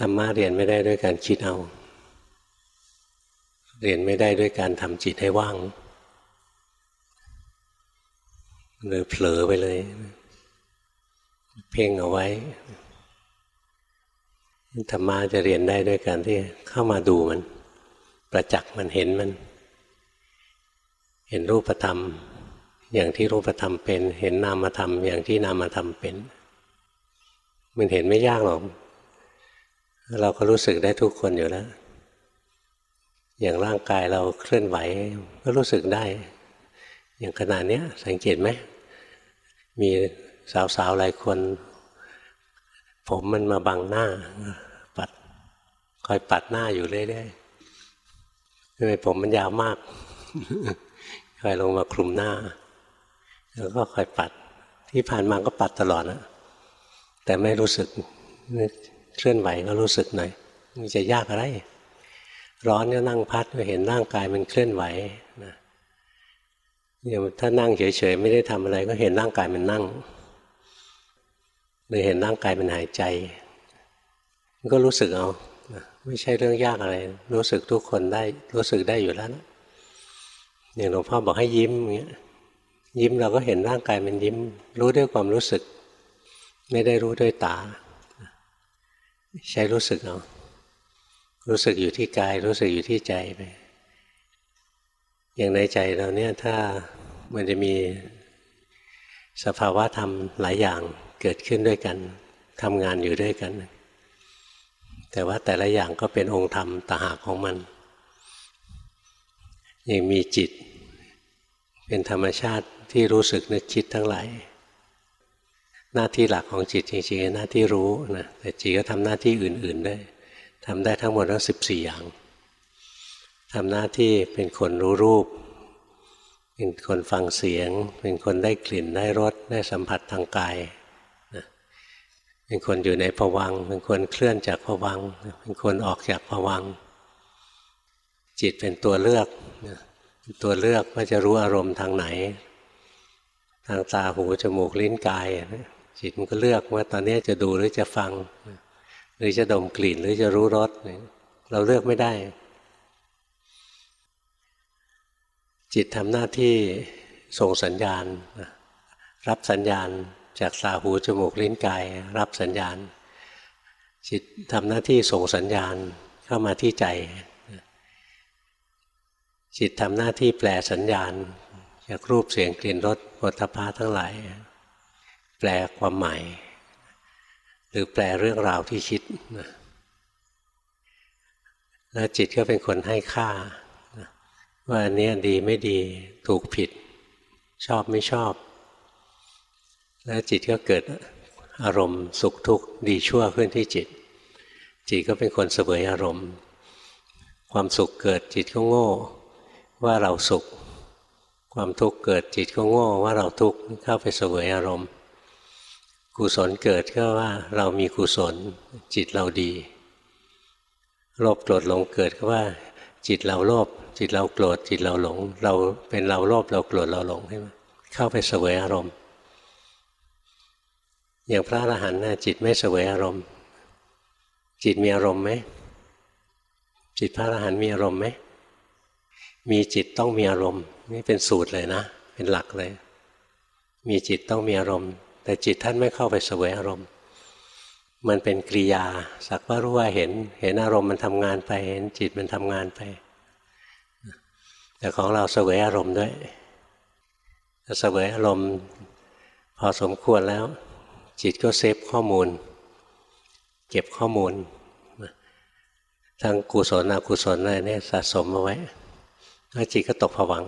ธรรมะเรียนไม่ได้ด้วยการคิดเอา เรียนไม่ได้ด้วยการทำจิตให้ว่างหรือเผลอไปเลย เพ่งเอาไว้ธรรมะจะเรียนได้ด้วยการที่เข้ามาดูมัน ประจักษ์มันเห็นมัน เห็นรูปธรรม อย่างที่รูปธรรมเป็น เห็นนามธรรม อย่างที่นามธรรมเป็น มันเห็นไม่ยากหรอก เราก็รู้สึกได้ทุกคนอยู่แล้ว อย่างร่างกายเราเคลื่อนไหวก็รู้สึกได้ อย่างขนาดนี้สังเกตไหม มีสาวๆหลายคน ผมมันมาบังหน้า ปัด คอยปัดหน้าอยู่เรื่อยๆทำไมผมมันยาวมาก คอยลงมาคลุมหน้า แล้วก็คอยปัด ที่ผ่านมาก็ปัดตลอดนะแต่ไม่รู้สึก เคลื่อนไหวก็รู้สึกหน่อยมันจะยากอะไร ร้อนก็นั่งพัดก็เห็นร่างกายมันเคลื่อนไหวนะอย่างถ้านั่งเฉยๆไม่ได้ทำอะไร ก็เห็นร่างกายมันนั่งหรือเห็นร่างกายมันหายใจมันก็รู้สึกเอาไม่ใช่เรื่องยากอะไร รู้สึกทุกคนได้รู้สึกได้อยู่แล้วนะอย่างหลวงพ่อบอกให้ยิ้มอย่างเงี้ยยิ้มเราก็เห็นร่างกายมันยิ้ม รู้ด้วยความรู้สึก ไม่ได้รู้ด้วยตา ใช้รู้สึกเอารู้สึกอยู่ที่กาย รู้สึกอยู่ที่ใจไป อย่างในใจเราเนี่ยถ้ามันจะมีสภาวะธรรมหลายอย่างเกิดขึ้นด้วยกันทำงานอยู่ด้วยกัน แต่ว่าแต่ละอย่างก็เป็นองค์ธรรมตหากของมัน ยังมีจิต เป็นธรรมชาติที่รู้สึกนึกคิดทั้งหลาย หน้าที่หลักของจิตจริงๆหน้าที่รู้นะแต่จิตก็ทำหน้าที่อื่นๆได้ทำได้ทั้งหมดทั้งสิบสี่อย่างทำหน้าที่เป็นคนรู้รูป เป็นคนฟังเสียง เป็นคนได้กลิ่นได้รสได้สัมผัสทางกายนะเป็นคนอยู่ในผวังเป็นคนเคลื่อนจากผวังเป็นคนออกจากผวัง จิตเป็นตัวเลือกตัวเลือกว่าจะรู้อารมณ์ทางไหน ทางตาหูจมูกลิ้นกาย จิตมันก็เลือกว่าตอนนี้จะดูหรือจะฟัง หรือจะดมกลิ่นหรือจะรู้รสเราเลือกไม่ได้ จิตทำหน้าที่ส่งสัญญาณ รับสัญญาณจากตาหูจมูกลิ้นกายรับสัญญาณ จิตทำหน้าที่ส่งสัญญาณเข้ามาที่ใจ จิตทำหน้าที่แปลสัญญาณ จากรูปเสียงกลิ่นรสปุถะพาทั้งหลาย แปลความหมาย หรือแปลเรื่องราวที่คิดนะแล้วจิตก็เป็นคนให้ค่า ว่าอันนี้ดีไม่ดีถูกผิด ชอบไม่ชอบ แล้วจิตก็เกิดอารมณ์สุขทุกข์ดีชั่วขึ้นที่จิต จิตก็เป็นคนเสวยอารมณ์ ความสุขเกิดจิตก็โง่ ว่าเราสุข ความทุกข์เกิดจิตก็โง่ ว่าเราทุกข์เข้าไปเสวยอารมณ์ กุศลเกิดก็ว่าเรามีกุศล จิตเราดีโลภโกรธหลงเกิดก็ว่า จิตเราโลภจิตเราโกรธจิตเราหลง เราเป็นเราโลภเราโกรธเราหลงใช่ไหมเข้าไปเสวยอารมณ์ อย่างพระอรหันต์นะจิตไม่เสวยอารมณ์ จิตมีอารมณ์ไหมจิตพระอรหันต์มีอารมณ์ไหมมีจิตต้องมีอารมณ์ นี่เป็นสูตรเลยนะ เป็นหลักเลย มีจิตต้องมีอารมณ์ แต่จิตท่านไม่เข้าไปเสวยอารมณ์ มันเป็นกริยา สักว่ารู้ว่าเห็น เห็นอารมณ์มันทำงานไป เห็นจิตมันทำงานไป แต่ของเราเสวยอารมณ์ด้วยเสวยอารมณ์พอสมควรแล้ว จิตก็เซฟข้อมูล เก็บข้อมูลทั้งกุศลอกุศลอะไรเนี่ยสะสมเอาไว้แล้วจิตก็ตกผวัง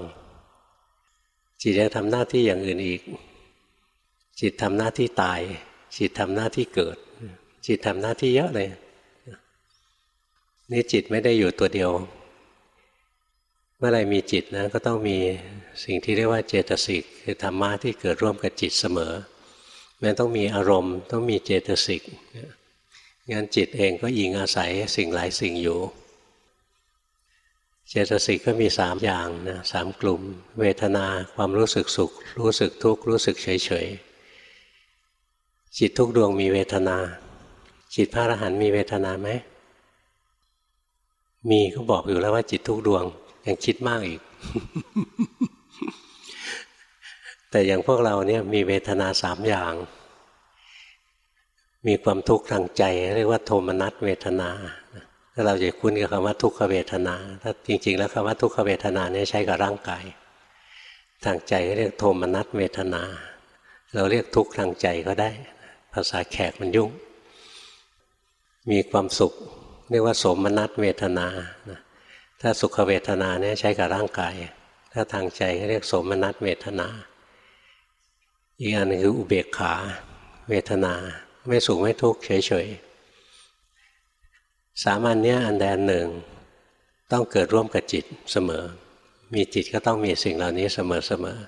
จิตยังทำหน้าที่อย่างอื่นอีก จิตทำหน้าที่ตาย จิตทำหน้าที่เกิด จิตทำหน้าที่เยอะเลยนี่จิตไม่ได้อยู่ตัวเดียว เมื่อไรมีจิตนะก็ต้องมีสิ่งที่เรียกว่าเจตสิกคือธรรมะที่เกิดร่วมกับจิตเสมอมันต้องมีอารมณ์ ต้องมีเจตสิกงั้นจิตเองก็ยิงอาศัยสิ่งหลายสิ่งอยู่ เจตสิกก็มีสามอย่างนะสามกลุ่ม เวทนาความรู้สึกสุข รู้สึกทุกข์รู้สึกเฉยเฉย จิตทุกดวงมีเวทนา จิตพระอรหันต์มีเวทนาไหม มีก็บอกอยู่แล้วว่าจิตทุกดวงยังคิดมากอีก แต่อย่างพวกเราเนี่ยมีเวทนาสามอย่าง มีความทุกข์ทางใจ เรียกว่าโทมนัสเวทนาถ้าเราจะคุ้นกับคำว่าทุกขเวทนา ถ้าจริง ๆ แล้วคำว่าทุกขเวทนาเนี่ยใช้กับร่างกาย ทางใจเรียกโทมนัสเวทนา เราเรียกทุกข์ทางใจก็ได้ ภาษาแขกมันยุ่ง มีความสุข เรียกว่าสมนัตเวทนาถ้าสุขเวทนาเนี่ยใช้กับร่างกาย ถ้าทางใจเรียกสมนัตเวทนา อีกอันนึงคืออุเบกขา เวทนา ไม่สุขไม่ทุกข์เฉยๆสามัญเนี้ยอันใดอันหนึ่งต้องเกิดร่วมกับจิตเสมอ มีจิตก็ต้องมีสิ่งเหล่านี้เสมอเสมอ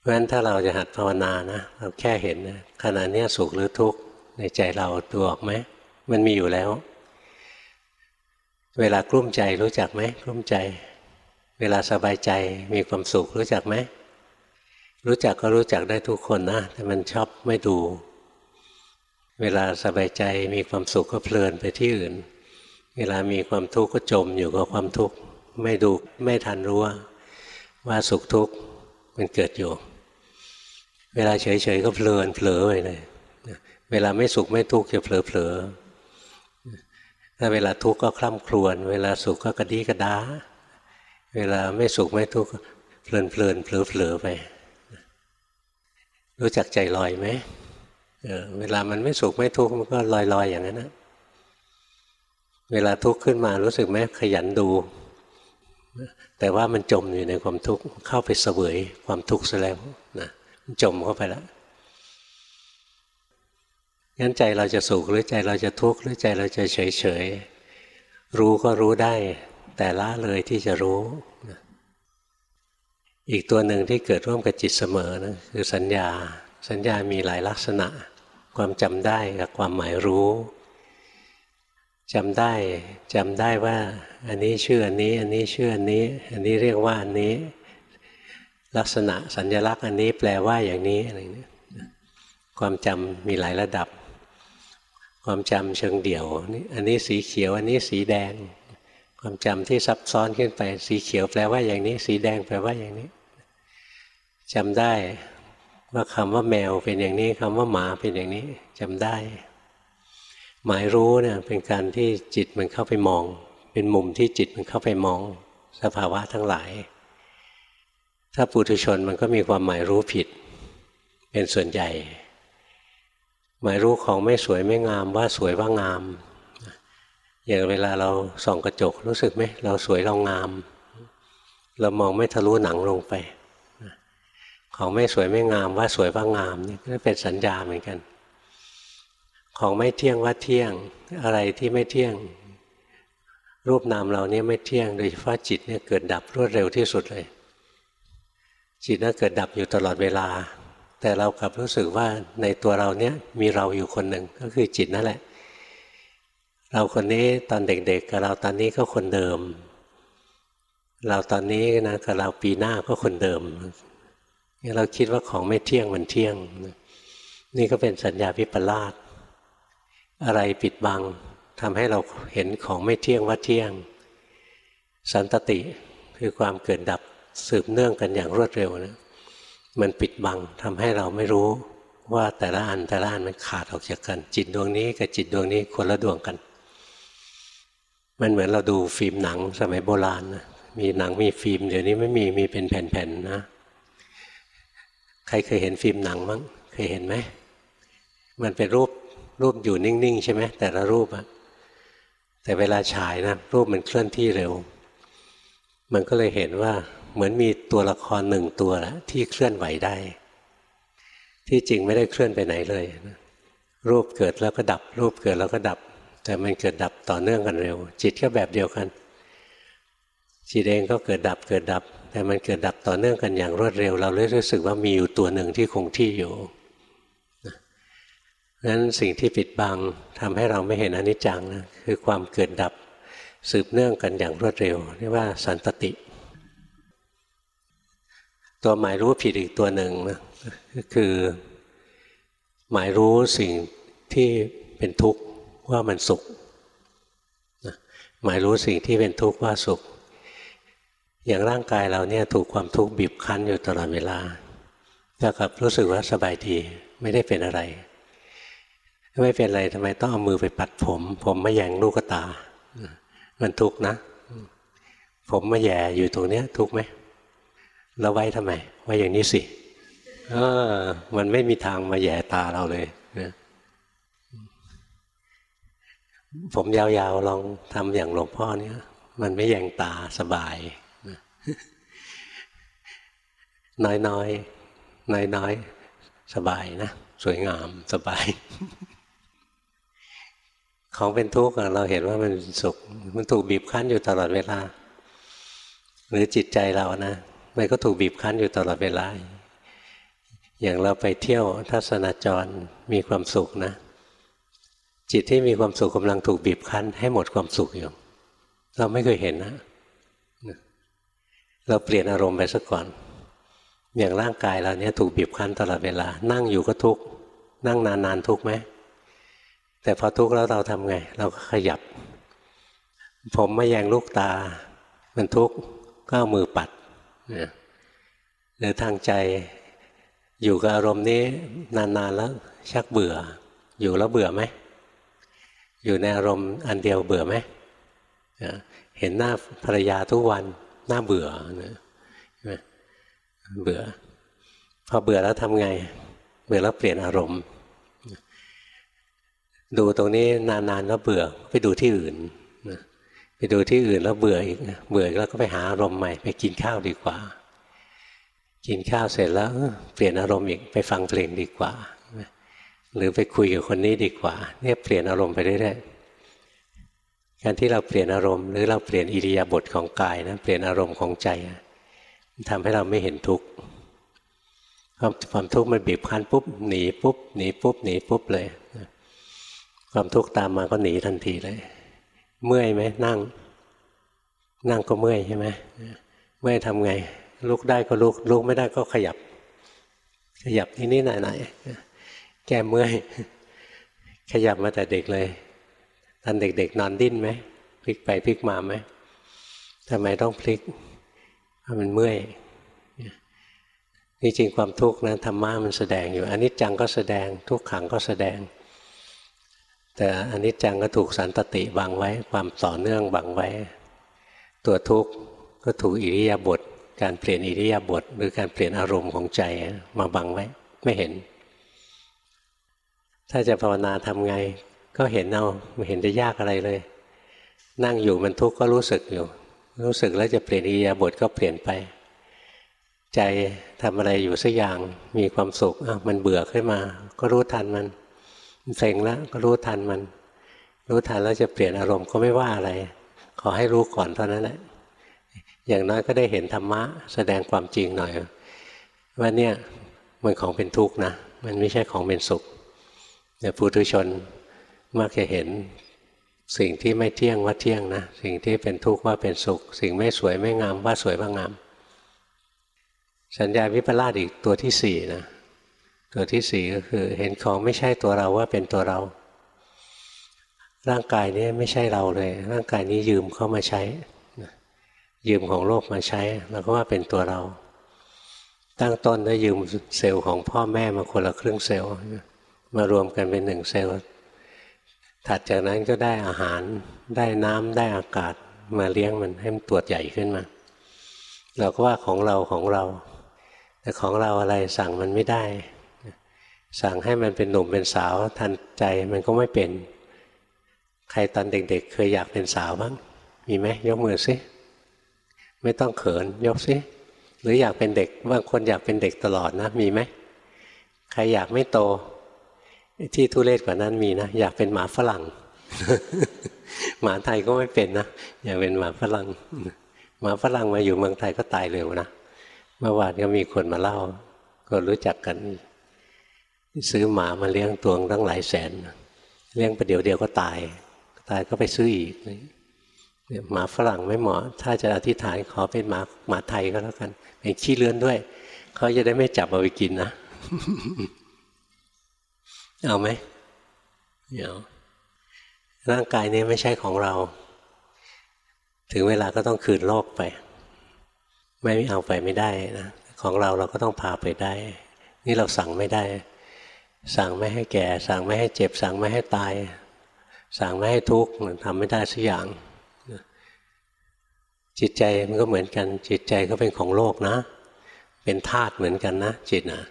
เพราะฉะนั้นถ้าเราจะหัดภาวนานะเราแค่เห็นนะขณะนี้สุขหรือทุกข์ในใจเราตัวออกไหมมันมีอยู่แล้ว เวลากลุ้มใจรู้จักไหมกลุ้มใจ เวลาสบายใจมีความสุขรู้จักไหมรู้จักก็รู้จักได้ทุกคนนะ แต่มันชอบไม่ดู เวลาสบายใจมีความสุขก็เพลินไปที่อื่น เวลามีความทุกข์ก็จมอยู่กับความทุกข์ไม่ดูไม่ทันรู้ว่าว่าสุขทุกข์มันเกิดอยู่ เวลาเฉยๆก็เพลินเผลอไปเลยเวลาไม่สุขไม่ทุกข์จะเผลอเผลอถ้าเวลาทุกข์ก็คล่ำครวญเวลาสุขก็กระดีกระดา เวลาไม่สุขไม่ทุกข์เพลินเพลินเผลอเผลอไป รู้จักใจลอยไหมเวลามันไม่สุขไม่ทุกข์มันก็ลอยๆอยอย่างนั้นนะเวลาทุกข์ขึ้นมารู้สึกไหมขยันดู แต่ว่ามันจมอยู่ในความทุกข์เข้าไปเสวยความทุกข์ซะแล้วนะ จมเข้าไปแล้วงั้นใจเราจะสุขหรือใจเราจะทุกข์หรือใจเราจะเฉยเฉยรู้ก็รู้ได้ แต่ละเลยที่จะรู้ อีกตัวหนึ่งที่เกิดร่วมกับจิตเสมอนะคือสัญญา สัญญามีหลายลักษณะ ความจำได้กับความหมายรู้จำได้จำได้ว่า อันนี้ชื่ออันนี้ อันนี้ชื่ออันนี้ อันนี้เรียกว่าอันนี้ ลักษณะสัญญลักษณ์อันนี้แปลว่าอย่างนี้อะไรเนี้ยความจำมีหลายระดับ ความจำเชิงเดี่ยวนี่อันนี้สีเขียวอันนี้สีแดง ความจำที่ซับซ้อนขึ้นไป สีเขียวแปลว่าอย่างนี้ สีแดงแปลว่าอย่างนี้จำได้ว่าคำว่าแมวเป็นอย่างนี้คำว่าหมาเป็นอย่างนี้จำได้ หมายรู้เนี่ยเป็นการที่จิตมันเข้าไปมอง เป็นมุมที่จิตมันเข้าไปมอง สภาวะทั้งหลาย ถ้าปุถุชนมันก็มีความหมายรู้ผิด เป็นส่วนใหญ่ หมายรู้ของไม่สวยไม่งามว่าสวยว่างาม อย่างเวลาเราส่องกระจกรู้สึกไหมเราสวยเรางาม เรามองไม่ทะลุหนังลงไป ของไม่สวยไม่งามว่าสวยว่างามนี่ก็เป็นสัญญาเหมือนกัน ของไม่เที่ยงว่าเที่ยงอะไรที่ไม่เที่ยงรูปนามเราเนี่ยไม่เที่ยงโดยเฉพาะจิตเนี่ยเกิดดับรวดเร็วที่สุดเลย จิตน่ะเกิดดับอยู่ตลอดเวลา แต่เรากลับรู้สึกว่าในตัวเราเนี่ยมีเราอยู่คนหนึ่งก็คือจิตนั่นแหละ เราคนนี้ตอนเด็กๆกับเราตอนนี้ก็คนเดิม เราตอนนี้นะกับเราปีหน้าก็คนเดิมเราคิดว่าของไม่เที่ยงมันเที่ยง นี่ก็เป็นสัญญาวิปลาสอะไรปิดบังทำให้เราเห็นของไม่เที่ยงว่าเที่ยง สันตติคือความเกิดดับ สืบเนื่องกันอย่างรวดเร็วนะมันปิดบังทำให้เราไม่รู้ว่าแต่ละอันแต่ละอันมันขาดออกจากกัน จิตดวงนี้กับจิตดวงนี้คนละดวงกัน มันเหมือนเราดูฟิล์มหนังสมัยโบราณนะมีหนังมีฟิล์ม เดี๋ยวนี้ไม่มีมีเป็นแผ่นๆนะ ใครเคยเห็นฟิล์มหนังมั้งเคยเห็นไหมมันเป็นรูปรูปอยู่นิ่งๆ ใช่ไหมแต่ละรูปอะแต่เวลาฉายนะรูปมันเคลื่อนที่เร็ว มันก็เลยเห็นว่า เหมือนมีตัวละครหนึ่งตัวแล้วที่เคลื่อนไหวได้ ที่จริงไม่ได้เคลื่อนไปไหนเลย รูปเกิดแล้วก็ดับ รูปเกิดแล้วก็ดับ แต่มันเกิดดับต่อเนื่องกันเร็ว จิตก็แบบเดียวกัน จิตเองก็เกิดดับเกิดดับ แต่มันเกิดดับต่อเนื่องกันอย่างรวดเร็ว เราเลยรู้สึกว่ามีอยู่ตัวหนึ่งที่คงที่อยู่นั้นสิ่งที่ปิดบังทำให้เราไม่เห็นอนิจจังนะคือความเกิดดับสืบเนื่องกันอย่างรวดเร็วเรียกว่าสันตติ ตัวหมายรู้ผิดอีกตัวหนึ่งนะก็คือหมายรู้สิ่งที่เป็นทุกข์ว่ามันสุขหมายรู้สิ่งที่เป็นทุกข์ว่าสุข อย่างร่างกายเราเนี่ยถูกความทุกข์บีบคั้นอยู่ตลอดเวลาแต่กับรู้สึกว่าสบายดีไม่ได้เป็นอะไร ไม่เป็นอะไรทำไมต้องเอามือไปปัดผม ผมไม่แยงลูกตา มันทุกข์นะ ผมมาแย่อยู่ตรงเนี้ยทุกข์ไหม เราไว้ทำไมไว้อย่างนี้สิมันไม่มีทางมาแย่ตาเราเลยนะผมยาวๆลองทำอย่างหลวงพ่อเนี่ยมันไม่แยงตาสบายน้อยๆน้อยๆสบายนะ สวยงามสบาย ของเป็นทุกข์เราเห็นว่ามันสุข มันถูกบีบคั้นอยู่ตลอดเวลา หรือจิตใจเรานะ มันก็ถูกบีบคั้นอยู่ตลอดเวลา อย่างเราไปเที่ยวทัศนจรมีความสุขนะ จิตที่มีความสุขกำลังถูกบีบคั้น ให้หมดความสุขอยู่ เราไม่เคยเห็นนะ เราเปลี่ยนอารมณ์ไปซะก่อน อย่างร่างกายเราเนี้ยถูกบีบคั้นตลอดเวลา นั่งอยู่ก็ทุกข์นั่งนานๆทุกข์ไหมแต่พอทุกข์แล้วเราทำไง เราก็ขยับ ผมม่แยงลูกตา มันทุกข์ก็เอามือปัด หรือทางใจอยู่กับอารมณ์นี้นานๆแล้วชักเบื่อ อยู่แล้วเบื่อไหม อยู่ในอารมณ์อันเดียวเบื่อไหมเห็นหน้าภรรยาทุกวันหน้าเบื่อเบื่อ พอเบื่อแล้วทำไง เบื่อแล้วเปลี่ยนอารมณ์ ดูตรงนี้นานๆแล้วเบื่อไปดูที่อื่น ไปดูที่อื่นแล้วเบื่ออีกเบื่อแล้วก็ไปหาอารมณ์ใหม่ไปกินข้าวดีกว่า กินข้าวเสร็จแล้วเปลี่ยนอารมณ์อีกไปฟังเพลงดีกว่า หรือไปคุยกับคนนี้ดีกว่า เนี่ยเปลี่ยนอารมณ์ไปเรื่อยๆการที่เราเปลี่ยนอารมณ์หรือเราเปลี่ยนอิริยาบถของกายนะเปลี่ยนอารมณ์ของใจมันทำให้เราไม่เห็นทุกข์ความทุกข์มันบีบคั้นปุ๊บหนีปุ๊บหนีปุ๊บหนีปุ๊บเลย ความทุกข์ตามมาก็หนีทันทีเลย เมื่อยไหมนั่ง นั่งก็เมื่อยใช่ไหมเมื่อยทำไง ลุกได้ก็ลุก ลุกไม่ได้ก็ขยับ ขยับที่นี่ไหนๆแก้เมื่อยขยับมาแต่เด็กเลยตอนเด็กๆ นอนดิ้นไหมพลิกไปพลิกมาไหมทำไมต้องพลิกเพราะมันเมื่อยนี่จริงความทุกข์นะธรรมะมันแสดงอยู่อันนี้จังก็แสดง ทุกขังก็แสดง แต่อันนี้จังก็ถูกสันตติบังไว้ ความต่อเนื่องบังไว้ ตัวทุกข์ก็ถูกอิริยาบถการเปลี่ยนอิริยาบถหรือการเปลี่ยนอารมณ์ของใจมาบังไว้ ไม่เห็น ถ้าจะภาวนาทำไง ก็เห็นเอาไม่เห็นจะยากอะไรเลย นั่งอยู่มันทุกข์ก็รู้สึกอยู่ รู้สึกแล้วจะเปลี่ยนอิริยาบถก็เปลี่ยนไป ใจทำอะไรอยู่สักอย่างมีความสุขมันเบื่อขึ้นมา ก็รู้ทันมัน เซ็งแล้วก็รู้ทันมัน รู้ทันแล้วจะเปลี่ยนอารมณ์ก็ไม่ว่าอะไร ขอให้รู้ก่อนเท่านั้นแหละอย่างน้อยก็ได้เห็นธรรมะแสดงความจริงหน่อย ว่าเนี่ยมันของเป็นทุกข์นะ มันไม่ใช่ของเป็นสุขเนี่ยปุถุชนมักจะเห็นสิ่งที่ไม่เที่ยงว่าเที่ยงนะ สิ่งที่เป็นทุกข์ว่าเป็นสุข สิ่งไม่สวยไม่งามว่าสวยว่างาม สัญญาวิปลาสอีกตัวที่สี่นะ ตัวที่สี่ก็คือ เห็นของไม่ใช่ตัวเราว่าเป็นตัวเรา ร่างกายนี้ไม่ใช่เราเลย ร่างกายนี้ยืมเข้ามาใช้ ยืมของโลกมาใช้แล้วก็ว่าเป็นตัวเรา ตั้งต้นได้ยืมเซลล์ของพ่อแม่มาคนละครึ่งเซลล์มารวมกันเป็นหนึ่งเซลล์ถัดจากนั้นก็ได้อาหารได้น้ำได้อากาศมาเลี้ยงมันให้มันตัวใหญ่ขึ้นมา เราก็ว่าของเราของเรา แต่ของเราอะไรสั่งมันไม่ได้ สั่งให้มันเป็นหนุ่มเป็นสาวทันใจมันก็ไม่เป็น ใครตอนเด็กๆ เคยอยากเป็นสาวบ้าง มีไหมยกมือซิไม่ต้องเขินยกซิหรืออยากเป็นเด็กบางคนอยากเป็นเด็กตลอดนะ มีไหมใครอยากไม่โต ที่ทุเรศกว่านั้นมีนะ อยากเป็นหมาฝรั่ง หมาไทยก็ไม่เป็นนะ อยากเป็นหมาฝรั่ง หมาฝรั่งมาอยู่เมืองไทยก็ตายเร็วนะเมื่อวานก็มีคนมาเล่า ก็รู้จักกัน ซื้อหมามาเลี้ยงตัวตั้งหลายแสน เลี้ยงไปเดี๋ยวเดียวก็ตาย ตายก็ไปซื้ออีกหมาฝรั่งไม่เหมาะ ถ้าจะอธิษฐานขอเป็นหมาหมาไทยก็แล้วกัน เป็นขี้เลื้อนด้วย เขาจะได้ไม่จับเอาไปกินนะ เอาไหมเดี๋ยวร่างกายนี้ไม่ใช่ของเรา ถึงเวลาก็ต้องคืนโลกไป ไม่เอาไปไม่ได้นะ ของเราเราก็ต้องพาไปได้ นี่เราสั่งไม่ได้ สั่งไม่ให้แก่ สั่งไม่ให้เจ็บ สั่งไม่ให้ตาย สั่งไม่ให้ทุกข์ทำไม่ได้สักอย่าง จิตใจมันก็เหมือนกัน จิตใจก็เป็นของโลกนะ เป็นธาตุเหมือนกันนะ จิตนะ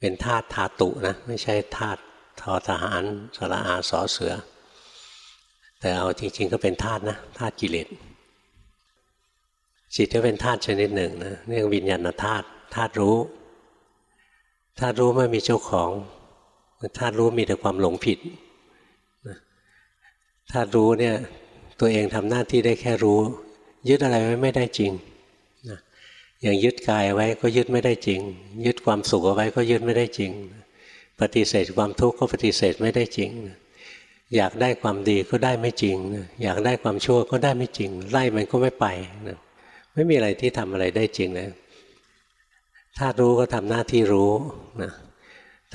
เป็นธาตุธาตุนะ ไม่ใช่ธาตุทอทหารสระอาสอเสือ แต่เอาจริงๆก็เป็นธาตุนะธาตุกิเลสจิตก็เป็นธาตุชนิดหนึ่งนะเรียกวิญญาณธาตุธาตุรู้ธาตุรู้ไม่มีเจ้าของ ธาตุรู้มีแต่ความหลงผิดธาตุรู้เนี่ยตัวเองทำหน้าที่ได้แค่รู้ ยึดอะไรไว้ไม่ได้จริงนะอย่างยึดกายไว้ก็ยึดไม่ได้จริง ยึดความสุขเอาไว้ก็ยึดไม่ได้จริง ปฏิเสธความทุกข์ก็ปฏิเสธไม่ได้จริง อยากได้ความดีก็ได้ไม่จริง อยากได้ความชั่วก็ได้ไม่จริง ไล่มันก็ไม่ไปนะไม่มีอะไรที่ทำอะไรได้จริงเลยถ้ารู้ก็ทำหน้าที่รู้นะ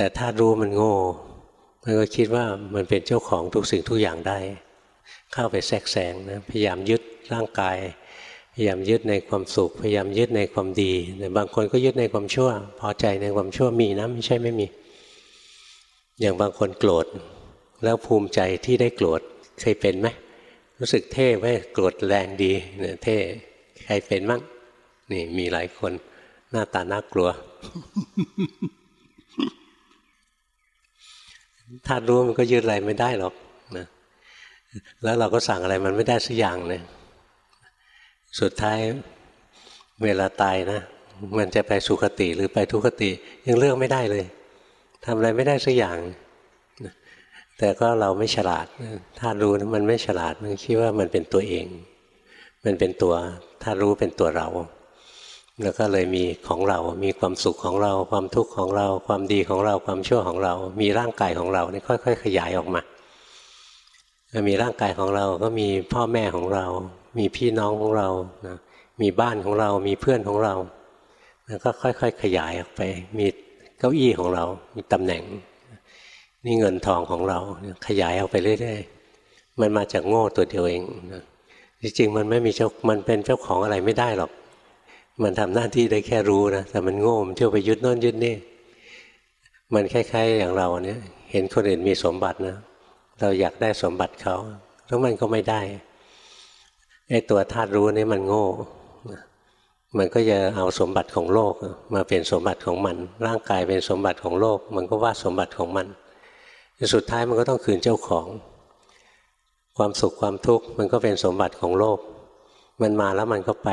แต่ถ้ารู้มันโง่มันก็คิดว่ามันเป็นเจ้าของทุกสิ่งทุกอย่างได้ เข้าไปแทรกแซงนะพยายามยึดร่างกาย พยายามยึดในความสุข พยายามยึดในความดีแต่บางคนก็ยึดในความชั่ว พอใจในความชั่วมีนะไม่ใช่ไม่มี อย่างบางคนโกรธแล้วภูมิใจที่ได้โกรธเคยเป็นไหมรู้สึกเท่ไหมโกรธแรงดีเนี่ยเท่ใครเป็นมั้งนี่มีหลายคนหน้าตาน่ากลัว ถ้ารู้มันก็ยืดอะไรไม่ได้หรอกนะแล้วเราก็สั่งอะไรมันไม่ได้สักอย่างเลยสุดท้ายเวลาตายนะ มันจะไปสุคติหรือไปทุคติ ยังเลือกไม่ได้เลยทำอะไรไม่ได้สักอย่าง แต่ก็เราไม่ฉลาดถ้ารู้นะมันไม่ฉลาดมันคิดว่ามันเป็นตัวเอง มันเป็นตัวถ้ารู้เป็นตัวเรา แล้วก็เลยมีของเรา มีความสุขของเรา ความทุกข์ของเรา ความดีของเรา ความชั่วของเรา มีร่างกายของเรานี่ค่อย ๆ ขยายออกมา มีร่างกายของเรา ก็มีพ่อแม่ของเรา มีพี่น้องของเรานะมีบ้านของเรา มีเพื่อนของเรา แล้วก็ค่อย ๆ ขยายออกไป มีเก้าอี้ของเรา มีตำแหน่ง นี่เงินทองของเรา ขยายออกไปเรื่อยๆ มันมาจากโง่ตัวเดียวเองนะจริงๆ มันไม่มีเจ้า มันเป็นเจ้าของอะไรไม่ได้หรอก มันทำหน้าที่ได้แค่รู้นะแต่มันโง่มันเที่ยวไปยึดโน่นยึดนี่ มันคล้ายๆอย่างเราเนี่ย เห็นคนอื่นมีสมบัตินะเราอยากได้สมบัติเขาแล้วมันก็ไม่ได้ไอ้ตัวธาตุรู้นี่มันโง่ มันก็จะเอาสมบัติของโลกมาเป็นสมบัติของมัน ร่างกายเป็นสมบัติของโลก มันก็ว่าสมบัติของมันสุดท้ายมันก็ต้องคืนเจ้าของ ความสุขความทุกข์มันก็เป็นสมบัติของโลก มันมาแล้วมันก็ไป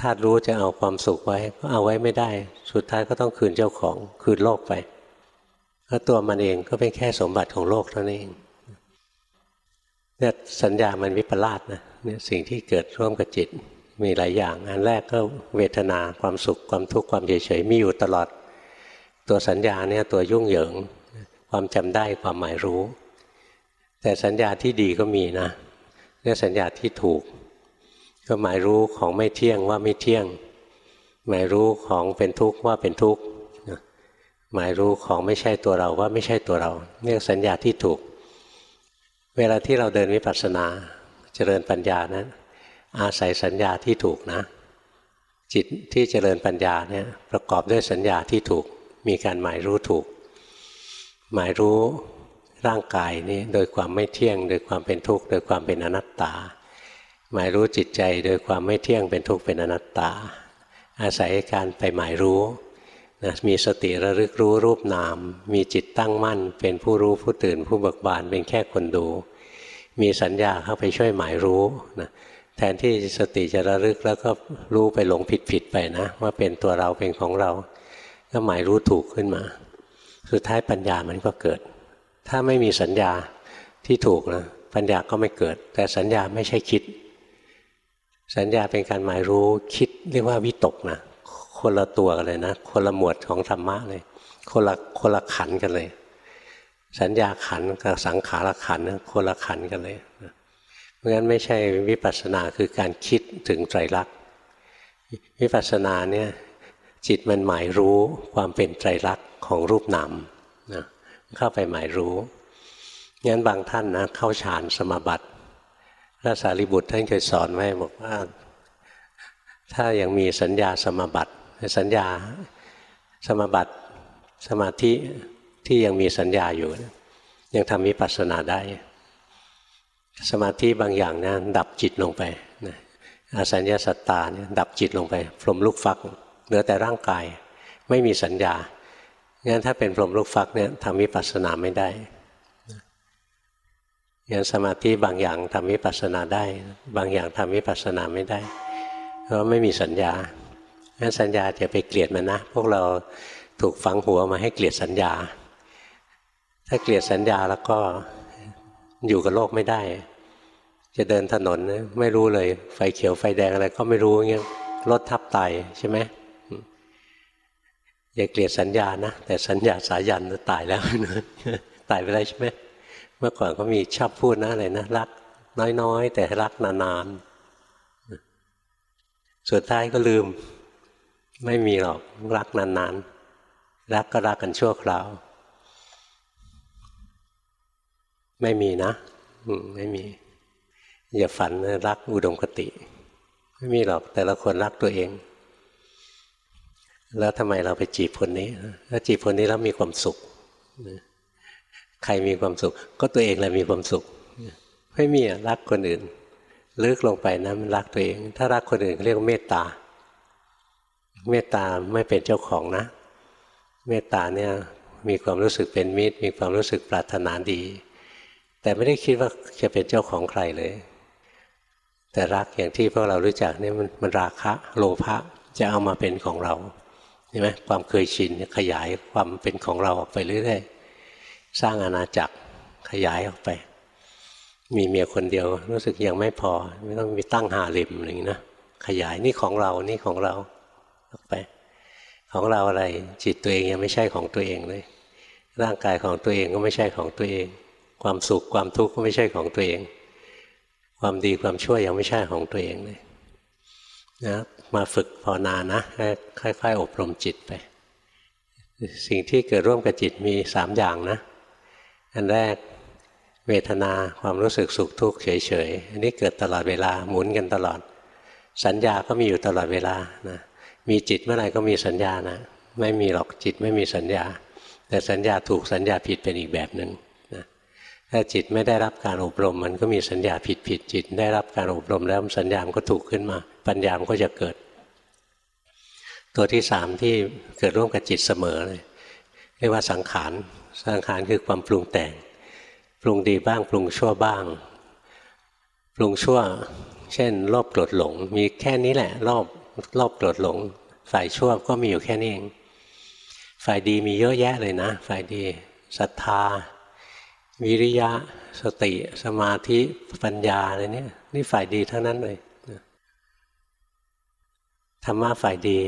ธาตุรู้จะเอาความสุขไว้ก็เอาไว้ไม่ได้ สุดท้ายก็ต้องคืนเจ้าของคืนโลกไปเพราะตัวมันเองก็เป็นแค่สมบัติของโลกเท่านั้นเองเนี่ยสัญญามันวิปลาสนะเนี่ยสิ่งที่เกิดร่วมกับจิตมีหลายอย่างอันแรกก็เวทนาความสุขความทุกข์ความเฉยๆมีอยู่ตลอด ตัวสัญญาเนี่ยตัวยุ่งเหยิง ความจำได้ความหมายรู้ แต่สัญญาที่ดีก็มีนะเรียสัญญาที่ถูก ก็หมายรู้ของไม่เที่ยงว่าไม่เที่ยง หมายรู้ของเป็นทุกข์ว่าเป็นทุกข์หมายรู้ของไม่ใช่ตัวเราว่าไม่ใช่ตัวเราเรียกสัญญาที่ถูก เวลาที่เราเดินวิปัสสนาเจริญปัญญานั้น อาศัยสัญญาที่ถูกนะ จิตที่เจริญปัญญาเนี่ยประกอบด้วยสัญญาที่ถูก มีการหมายรู้ถูก หมายรู้ร่างกายนี้โดยความไม่เที่ยง โดยความเป็นทุกข์โดยความเป็นอนัตตา หมายรู้จิตใจโดยความไม่เที่ยงเป็นทุกข์เป็นอนัตตา อาศัยการไปหมายรู้นะมีสติระลึกรู้รูปนาม มีจิตตั้งมั่น เป็นผู้รู้ผู้ตื่นผู้เบิกบานเป็นแค่คนดู มีสัญญาเข้าไปช่วยหมายรู้นะแทนที่สติจะระลึกแล้วก็รู้ไปหลงผิดผิดไปนะ ว่าเป็นตัวเราเป็นของเรา ก็หมายรู้ถูกขึ้นมา สุดท้ายปัญญามันก็เกิด ถ้าไม่มีสัญญาที่ถูกนะปัญญาก็ไม่เกิด แต่สัญญาไม่ใช่คิด สัญญาเป็นการหมายรู้คิดเรียกว่าวิตกนะคนละตัวกันเลยนะ คนละหมวดของธรรมะเลย คนละคนละขันกันเลย สัญญาขันกับสังขารขันคนละขันกันเลยเพราะงั้นไม่ใช่วิปัสสนาคือการคิดถึงไตรลักษณ์วิปัสสนาเนี่ยจิตมันหมายรู้ความเป็นไตรลักษณ์ของรูปนามนะเข้าไปหมายรู้งั้นบางท่านนะเข้าฌานสมาบัติ พระสารีบุตรท่านเคยสอนไว้บอกว่า ถ้ายังมีสัญญาสมบัติสัญญาสมบัติสมาธิที่ยังมีสัญญาอยู่ ยังทำมิปัสสนาได้ สมาธิบางอย่างนะดับจิตลงไปนะอาสัญญาสัตตาเนี่ยดับจิตลงไป พรมลูกฟักเหลือแต่ร่างกายไม่มีสัญญางั้นถ้าเป็นพรมลูกฟักเนี่ยทำมิปัสสนาไม่ได้ งั้นสมาธิบางอย่างทำมิปัสสนาได้ บางอย่างทำมิปัสสนาไม่ได้ เพราะไม่มีสัญญางั้นสัญญาจะไปเกลียดมันนะ พวกเราถูกฝังหัวมาให้เกลียดสัญญา ถ้าเกลียดสัญญาแล้วก็อยู่กับโลกไม่ได้ จะเดินถนนไม่รู้เลย ไฟเขียวไฟแดงอะไรก็ไม่รู้เงี้ยรถทับตายใช่ไหมอย่าเกลียดสัญญานะ แต่สัญญาสายันตายแล้วตายไปแล้วใช่ไหม มื่อก่อนเขามีชอบพูดนะอะไรนะรักน้อยๆ แต่รักนานๆสุดท้ายก็ลืม ไม่มีหรอกรักนานๆ รักก็รักกันชั่วคราว ไม่มีนะไม่มี อย่าฝันรักอุดมคติ ไม่มีหรอกแต่ละคนรักตัวเอง แล้วทำไมเราไปจีบคนนี้ถ้าจีบคนนี้แล้วมีความสุข ใครมีความสุข ก็ตัวเองแหละมีความสุข ไม่มีรักคนอื่นลึกลงไปนะมันรักตัวเอง ถ้ารักคนอื่นเรียกว่าเมตตา เมตตาไม่เป็นเจ้าของนะ เมตตาเนี่ยมีความรู้สึกเป็นมิตร มีความรู้สึกปรารถนาดี แต่ไม่ได้คิดว่าจะเป็นเจ้าของใครเลย แต่รักอย่างที่พวกเรารู้จักเนี่ยมันมันราคะโลภะจะเอามาเป็นของเราใช่ไหมความเคยชินขยายความเป็นของเราออกไปเรื่อย สร้างอาณาจักรขยายออกไป มีเมียคนเดียว รู้สึกยังไม่พอ ไม่ต้องมีตั้งหาริมอะไรอย่างนี้นะขยายนี่ของเรานี่ของเราออกไป ของเราอะไร จิตตัวเองยังไม่ใช่ของตัวเองเลย ร่างกายของตัวเองก็ไม่ใช่ของตัวเอง ความสุขความทุกข์ก็ไม่ใช่ของตัวเอง ความดีความชั่วยังไม่ใช่ของตัวเองเลยนะมาฝึกภาวนานะค่อยๆอบรมจิตไป สิ่งที่เกิดร่วมกับจิตมีสามอย่างนะ อันแรกเวทนาความรู้สึกสุขทุกข์เฉยๆ อันนี้เกิดตลอดเวลาหมุนกันตลอด สัญญาก็มีอยู่ตลอดเวลานะมีจิตเมื่อไหร่ก็มีสัญญานะไม่มีหรอกจิตไม่มีสัญญา แต่สัญญาถูกสัญญาผิดเป็นอีกแบบหนึ่งนะถ้าจิตไม่ได้รับการอบรม มันก็มีสัญญาผิดผิดจิต ได้รับการอบรมแล้วสัญญามันก็ถูกขึ้นมา ปัญญามันก็จะเกิด ตัวที่สามที่เกิดร่วมกับจิตเสมอเลยเรียกว่าสังขาร สังขารคือความปรุงแต่ง ปรุงดีบ้าง ปรุงชั่วบ้าง ปรุงชั่ว เช่นรอบโกรธหลง มีแค่นี้แหละ รอบรอบโกรธหลง ฝ่ายชั่วก็มีอยู่แค่นี้เอง ฝ่ายดีมีเยอะแยะเลยนะ ฝ่ายดีศรัทธา วิริยะ สติ สมาธิ ปัญญาอะไรเนี่ย นี่ฝ่ายดีทั้งนั้นเลยธรรมะฝ่ายดี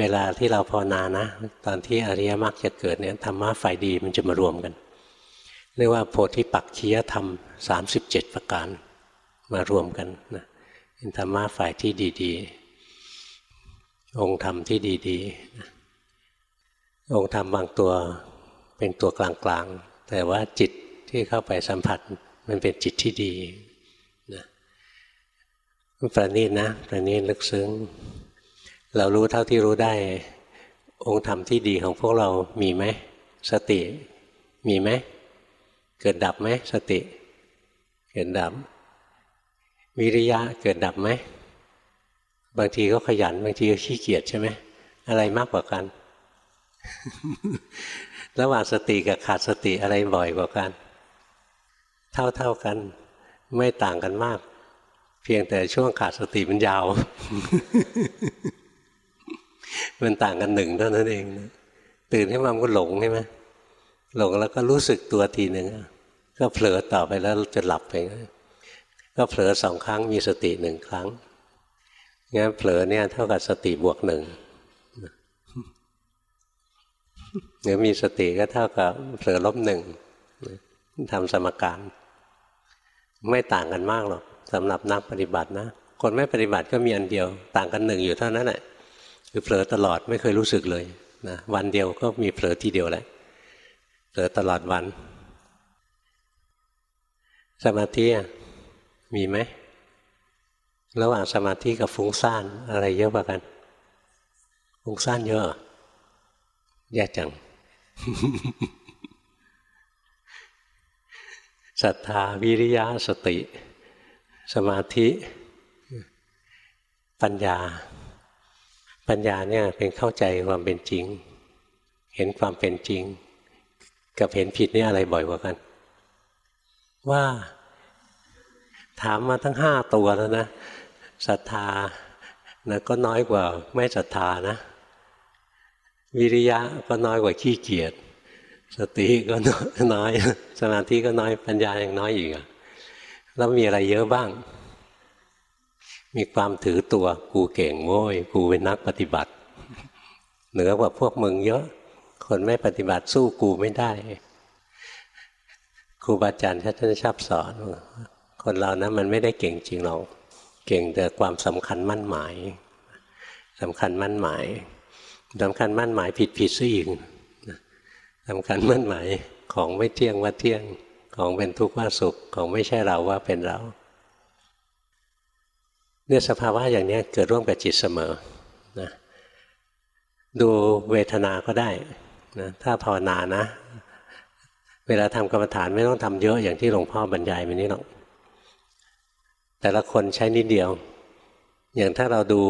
เวลาที่เราภาวนานะ ตอนที่อริยมรรคจะเกิดเนี่ยธรรมะฝ่ายดีมันจะมารวมกันเรียกว่าโพธิปักคียธรรมสามสิบเจ็ดประการมารวมกันนะเป็นธรรมะฝ่ายที่ดีๆ องค์ธรรมที่ดีๆองค์ธรรมบางตัวเป็นตัวกลางๆ แต่ว่าจิตที่เข้าไปสัมผัสมันเป็นจิตที่ดีนะประณีตนะประณีตลึกซึ้ง เรารู้เท่าที่รู้ได้ องค์ธรรมที่ดีของพวกเรามีไหมสติมีไหมเกิดดับไหมสติ เกิดดับ วิริยะเกิดดับไหมบางทีก็ขยันบางทีก็ขี้เกียจใช่ไหมอะไรมากกว่ากัน ระหว่างสติกับขาดสติอะไรบ่อยกว่ากัน เท่าเท่ากัน ไม่ต่างกันมาก เพียงแต่ช่วงขาดสติมันยาว มันต่างกันหนึ่งเท่านั้นเองนะตื่นขึ้นมามันก็หลงใช่ไหมหลงแล้วก็รู้สึกตัวทีหนึ่งก็เผลอต่อไปแล้วจะหลับไป ก็เผลอสองครั้งมีสติหนึ่งครั้งงั้นเผลอเนี่ยเท่ากับสติบวกหนึ่งเดี๋ยวมีสติก็เท่ากับเผลอลบหนึ่งทำสมการ ไม่ต่างกันมากหรอกสำหรับนักปฏิบัตินะ คนไม่ปฏิบัติก็มีอันเดียว ต่างกันหนึ่งอยู่เท่านั้นแหละ คือเผลอตลอดไม่เคยรู้สึกเลยนะวันเดียวก็มีเผลอทีเดียวแหละเผลอตลอดวัน สมาธิมีไหมระหว่างสมาธิกับฟุ้งซ่านอะไรเยอะกว่ากัน ฟุ้งซ่านเยอะแย่จังศรัทธาวิริยะสติ สมาธิ ปัญญา ปัญญาเนี่ยเป็นเข้าใจความเป็นจริง เห็นความเป็นจริง กับเห็นผิดนี่อะไรบ่อยกว่ากัน ว่าถามมาทั้งห้าตัวแล้วนะศรัทธานะก็น้อยกว่าไม่ศรัทธานะ วิริยะก็น้อยกว่าขี้เกียจสติก็น้อย สมาธิก็น้อยปัญญายังน้อยอีกอะแล้วมีอะไรเยอะบ้าง มีความถือตัวกูเก่งโว้ยกูเป็นนักปฏิบัติ เหนือกว่าพวกมึงเยอะ คนไม่ปฏิบัติสู้กูไม่ได้ ครูบาอาจารย์ท่านชอบสอน คนเรานะมันไม่ได้เก่งจริงเราเก่งแต่ความสำคัญมั่นหมายสำคัญมั่นหมายสำคัญมั่นหมายผิดผิดซะอีกสำคัญมั่นหมายของไม่เที่ยงว่าเที่ยงของเป็นทุกข์ว่าสุขของไม่ใช่เราว่าเป็นเรา เนี่ยสภาวะอย่างนี้เกิดร่วมกับจิตเสมอนะดูเวทนาก็ได้นะถ้าภาวนานะ เวลาทำกรรมฐานไม่ต้องทำเยอะอย่างที่หลวงพ่อบรรยายมานี้หรอก แต่ละคนใช้นิดเดียว อย่างถ้าเราดู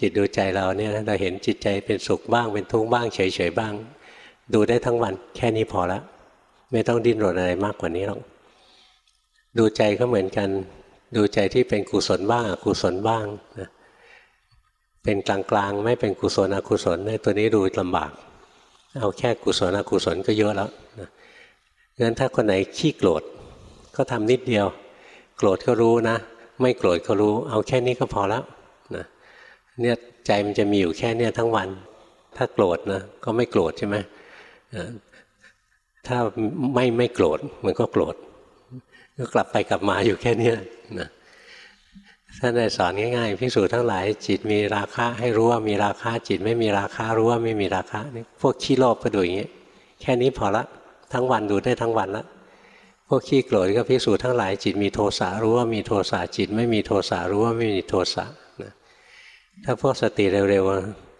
จิตดูใจเราเนี่ยเราเห็นจิตใจเป็นสุขบ้าง เป็นทุกข์บ้างเฉยๆบ้าง ดูได้ทั้งวันแค่นี้พอละไม่ต้องดิ้นรนอะไรมากกว่านี้หรอกดูใจก็เหมือนกัน ดูใจที่เป็นกุศลบ้างอกุศลบ้างนะเป็นกลางๆ ไม่เป็นกุศลอกุศลในตัวนี้ดูลำบาก เอาแค่กุศลอกุศลก็เยอะแล้วนะงั้นถ้าคนไหนขี้โกรธก็ทำนิดเดียว โกรธก็รู้นะ ไม่โกรธก็รู้ เอาแค่นี้ก็พอแล้วนะเนี่ยใจมันจะมีอยู่แค่เนี้ยทั้งวัน ถ้าโกรธนะก็ไม่โกรธใช่ไหมถ้าไม่ไม่โกรธมันก็โกรธก็กลับไปกลับมาอยู่แค่นี้ นะท่านได้สอนง่ายๆพิสูจน์ทั้งหลาย จิตมีราคะให้รู้ว่ามีราคะจิตไม่มีราคะรู้ว่าไม่มีราคะนี่พวกขี้โลภก็ดูอย่างนี้แค่นี้พอละทั้งวันดูได้ทั้งวันละพวกขี้โกรธก็พิสูจน์ทั้งหลายจิตมีโทสะรู้ว่ามีโทสะจิต ไม่มีโทสะรู้ว่าไม่มีโทสะนะถ้าพวกสติเร็ว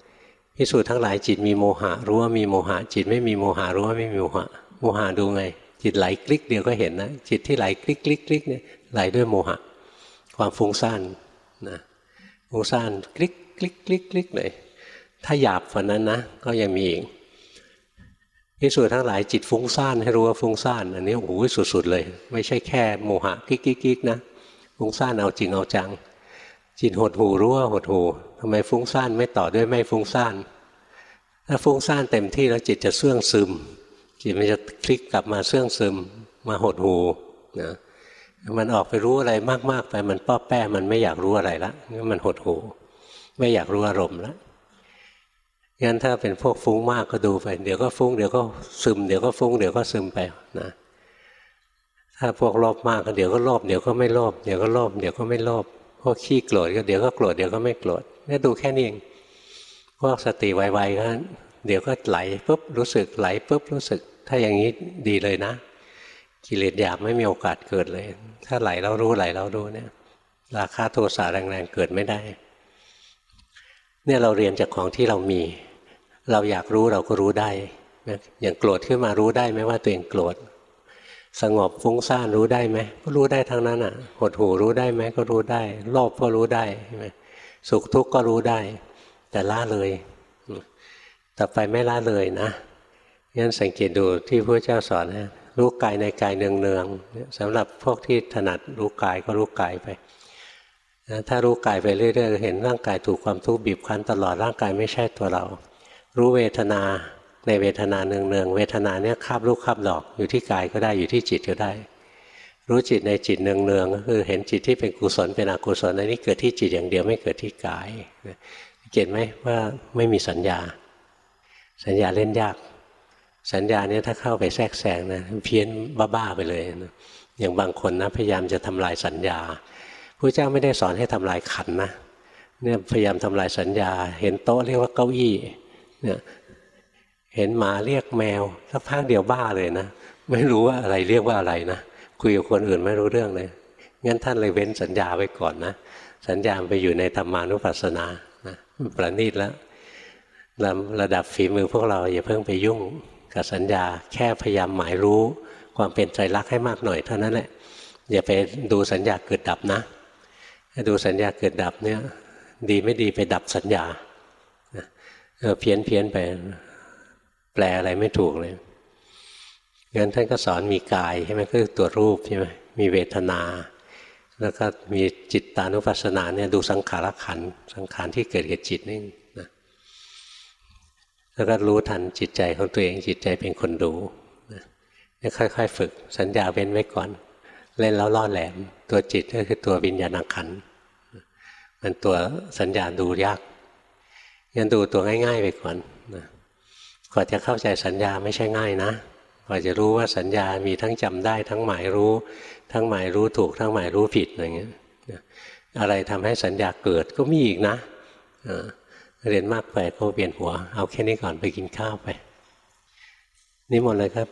ๆพิสูจน์ทั้งหลายจิตมีโมหะ รู้ว่ามีโมหะ จิตไม่มีโมหะรู้ว่าไม่มีโมหะ โมหะดูไง จิตไหลคลิกเดียวก็เห็นนะจิตที่ไหลคลิกคลิกคลิกเนี่ย ไหลด้วยโมหะ ความฟุ้งซ่านนะฟุ้งซ่านคลิกคลิกคลิกคลิกเลยถ้าหยาบกว่านั้นนะก็ยังมีอีกพิสูจน์ทั้งหลายจิตฟุ้งซ่านให้รู้ว่าฟุ้งซ่านอันนี้โอ้โหสุดๆเลย ไม่ใช่แค่โมหะกิ๊กกิ๊กนะฟุ้งซ่านเอาจริงเอาจัง จิตหดหูรู้ว่าหดหูทำไมฟุ้งซ่านไม่ต่อด้วยไม่ฟุ้งซ่านถ้าฟุ้งซ่านเต็มที่แล้วจิตจะเสื่องซึม จิตมันจะพลิกกลับมาเสื่องซึมมาหดหูนะ มันออกไปรู้อะไรมาก ๆ ไปมันป้อแป้ มันไม่อยากรู้อะไรละมันหดหูไม่อยากรู้อารมณ์ล้วงั้นถ้าเป็นพวกฟุ้งมากก็ดูไป เดี๋ยวก็ฟุ้งเดี๋ยวก็ซึมเดี๋ยวก็ฟุ้งเดี๋ยวก็ซึมไปนะถ้าพวกโลภมากก็เดี๋ยวก็โลภเดี๋ยวก็ไม่โลภเดี๋ยวก็โลภเดี๋ยวก็ไม่โลภพวกขี้โกรธก็เดี๋ยวก็โกรธเดี๋ยวก็ไม่โกรธนี่ดูแค่นี้เองพวกสติไวๆก็เดี๋ยวก็ไหลปุ๊บรู้สึกไหลปุ๊บรู้สึก ถ้าอย่างนี้ดีเลยนะ กิเลสหยาบไม่มีโอกาสเกิดเลย ถ้าไหลเรารู้ไหลเรารู้เนี่ย ราคาโทสะแรงๆเกิดไม่ได้ เนี่ยเราเรียนจากของที่เรามี เราอยากรู้เราก็รู้ได้อย่างโกรธขึ้นมารู้ได้ไหมว่าตัวเองโกรธสงบฟุ้งซ่านรู้ได้ไหมก็รู้ได้ทั้งนั้นอะหดหูรู้ได้ไหมก็รู้ได้ โลภก็รู้ได้ใช่ไหมสุขทุกข์ก็รู้ได้ แต่ละเลย ต่อไปไม่ละเลยนะงั้นสังเกตดูที่พระเจ้าสอนนะ รู้กายในกายเนืองๆสำหรับพวกที่ถนัดรู้กายก็รู้กายไปถ้ารู้กายไปเรื่อยๆเห็นร่างกายถูกความทุกข์บีบคั้นตลอดร่างกายไม่ใช่ตัวเรา รู้เวทนาในเวทนาเนืองๆเวทนาเนี่ยคาบลูกคาบดอกอยู่ที่กายก็ได้อยู่ที่จิตก็ได้ รู้จิตในจิตเนืองๆก็คือเห็นจิตที่เป็นกุศลเป็นอกุศลอันนี้เกิดที่จิตอย่างเดียวไม่เกิดที่กายเก็ตไหมว่าไม่มีสัญญา สัญญาเล่นยาก สัญญาเนี่ยถ้าเข้าไปแทรกแซงนะเพี้ยนบ้าๆไปเลยนะอย่างบางคนนะพยายามจะทำลายสัญญาพระเจ้าไม่ได้สอนให้ทำลายขันนะเนี่ยพยายามทำลายสัญญา เห็นโต๊ะเรียกว่าเก้าอี้เนี่ยเห็นหมาเรียกแมวสักพักเดียวบ้าเลยนะไม่รู้ว่าอะไรเรียกว่าอะไรนะคุยกับคนอื่นไม่รู้เรื่องเลยงั้นท่านเลยเว้นสัญญาไว้ก่อนนะสัญญาไปอยู่ในธรรมานุปัสสนานะประณีตแล้วระดับฝีมือพวกเราอย่าเพิ่งไปยุ่ง กับสัญญาแค่พยายามหมายรู้ความเป็นใจรักให้มากหน่อยเท่านั้นแหละอย่าไปดูสัญญาเกิดดับนะดูสัญญาเกิดดับเนี่ยดีไม่ดีไปดับสัญญาเพี้ยนเพี้ยนไปแปลอะไรไม่ถูกเลยงั้นท่านก็สอนมีกายใช่ไหมคือตัวรูปใช่ไหมมีเวทนา แล้วก็มีจิตตานุปัสสนาเนี่ยดูสังขารขันสังขารที่เกิดกับจิตนี่ แล้วก็รู้ทันจิตใจของตัวเองจิตใจเป็นคนดูนะค่อยๆ ฝึกสัญญาเว้นไว้ก่อน เล่นแล้วล่อแหลม ตัวจิตก็คือตัววิญญาณขันมันตัวสัญญาดูยากงั้นดูตัวง่าย ๆ ไปก่อนนะกว่าจะเข้าใจสัญญาไม่ใช่ง่ายนะกว่าจะรู้ว่าสัญญามีทั้งจำได้ ทั้งหมายรู้ ทั้งหมายรู้ถูก ทั้งหมายรู้ผิดอะไรเงี้ยอะไรทำให้สัญญาเกิดก็มีอีกนะ เรียนมากไปก็เปลี่ยนหัว เอาแค่นี้ก่อนไปกินข้าวไปนิมนต์เลยครับ